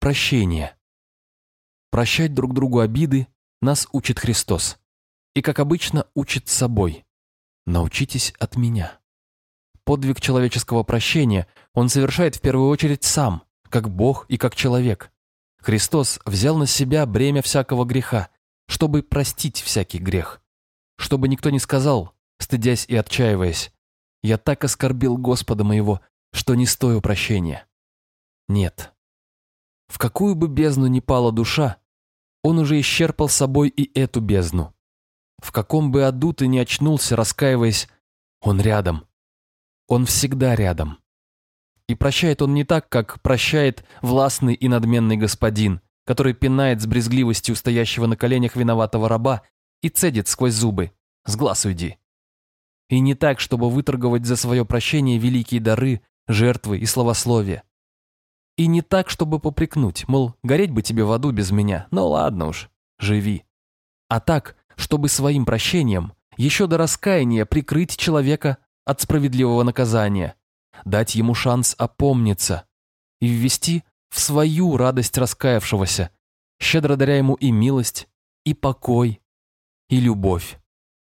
Прощение. Прощать друг другу обиды нас учит Христос. И, как обычно, учит собой. Научитесь от меня. Подвиг человеческого прощения он совершает в первую очередь сам, как Бог и как человек. Христос взял на себя бремя всякого греха, чтобы простить всякий грех. Чтобы никто не сказал, стыдясь и отчаиваясь, «Я так оскорбил Господа моего, что не стою прощения». Нет. В какую бы бездну ни пала душа, он уже исчерпал собой и эту бездну. В каком бы аду ты ни очнулся, раскаиваясь, он рядом. Он всегда рядом. И прощает он не так, как прощает властный и надменный господин, который пинает с брезгливостью стоящего на коленях виноватого раба и цедит сквозь зубы. С глаз уйди. И не так, чтобы выторговать за свое прощение великие дары, жертвы и словословия. И не так, чтобы попрекнуть, мол, гореть бы тебе в аду без меня, ну ладно уж, живи. А так, чтобы своим прощением еще до раскаяния прикрыть человека от справедливого наказания, дать ему шанс опомниться и ввести в свою радость раскаявшегося, щедро даря ему и милость, и покой, и любовь.